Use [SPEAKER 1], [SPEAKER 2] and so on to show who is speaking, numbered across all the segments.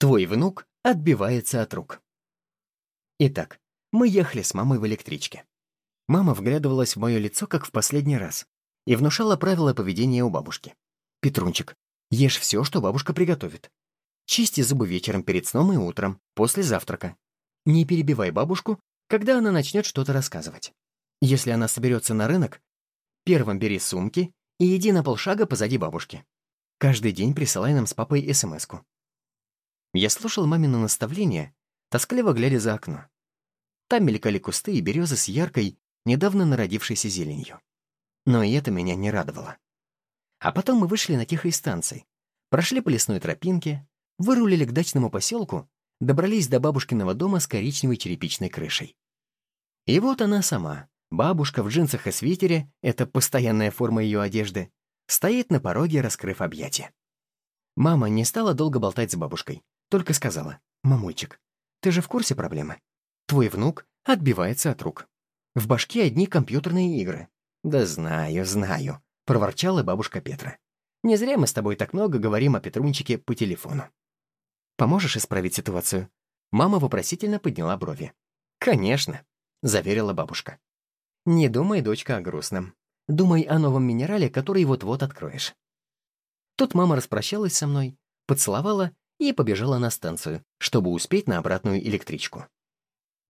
[SPEAKER 1] Твой внук отбивается от рук. Итак, мы ехали с мамой в электричке. Мама вглядывалась в мое лицо, как в последний раз, и внушала правила поведения у бабушки. «Петрунчик, ешь все, что бабушка приготовит. Чисти зубы вечером перед сном и утром, после завтрака. Не перебивай бабушку, когда она начнет что-то рассказывать. Если она соберется на рынок, первым бери сумки и иди на полшага позади бабушки. Каждый день присылай нам с папой смс -ку. Я слушал мамино наставление, тоскливо глядя за окно. Там мелькали кусты и березы с яркой, недавно народившейся зеленью. Но и это меня не радовало. А потом мы вышли на тихой станции, прошли по лесной тропинке, вырулили к дачному поселку, добрались до бабушкиного дома с коричневой черепичной крышей. И вот она сама, бабушка в джинсах и свитере, это постоянная форма ее одежды, стоит на пороге, раскрыв объятия. Мама не стала долго болтать с бабушкой, только сказала, «Мамульчик, ты же в курсе проблемы? Твой внук отбивается от рук. В башке одни компьютерные игры». «Да знаю, знаю», — проворчала бабушка Петра. «Не зря мы с тобой так много говорим о Петрунчике по телефону». «Поможешь исправить ситуацию?» Мама вопросительно подняла брови. «Конечно», — заверила бабушка. «Не думай, дочка, о грустном. Думай о новом минерале, который вот-вот откроешь». Тут мама распрощалась со мной, поцеловала и побежала на станцию, чтобы успеть на обратную электричку.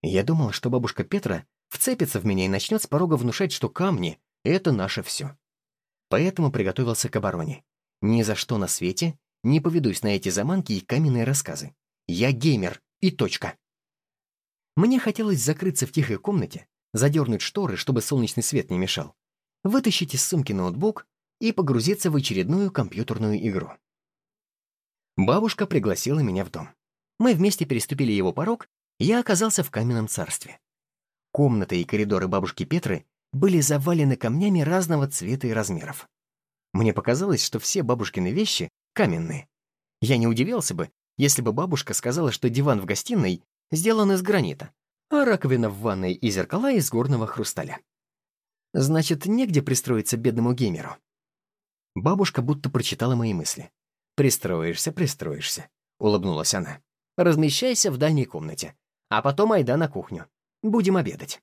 [SPEAKER 1] Я думал, что бабушка Петра вцепится в меня и начнет с порога внушать, что камни — это наше все. Поэтому приготовился к обороне. Ни за что на свете не поведусь на эти заманки и каменные рассказы. Я геймер, и точка. Мне хотелось закрыться в тихой комнате, задернуть шторы, чтобы солнечный свет не мешал, вытащить из сумки ноутбук и погрузиться в очередную компьютерную игру. Бабушка пригласила меня в дом. Мы вместе переступили его порог, и я оказался в каменном царстве. Комнаты и коридоры бабушки Петры были завалены камнями разного цвета и размеров. Мне показалось, что все бабушкины вещи каменные. Я не удивился бы, если бы бабушка сказала, что диван в гостиной сделан из гранита, а раковина в ванной и зеркала из горного хрусталя. Значит, негде пристроиться бедному геймеру. Бабушка будто прочитала мои мысли. «Пристроишься, пристроишься», — улыбнулась она. «Размещайся в дальней комнате, а потом айда на кухню. Будем обедать».